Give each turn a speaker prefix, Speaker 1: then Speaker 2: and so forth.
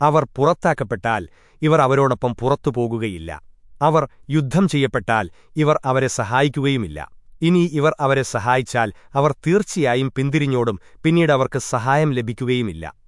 Speaker 1: അവർ പുറത്താക്കപ്പെട്ടാൽ ഇവർ അവരോടൊപ്പം പുറത്തു പോകുകയില്ല. അവർ യുദ്ധം ചെയ്യപ്പെട്ടാൽ ഇവർ അവരെ സഹായിക്കുകയുമില്ല. ഇനി ഇവർ അവരെ സഹായിച്ചാൽ അവർ തീർച്ചയായും പിന്തിരിഞ്ഞോടും പിന്നീട് അവർക്ക് സഹായം ലഭിക്കുകയുമില്ല.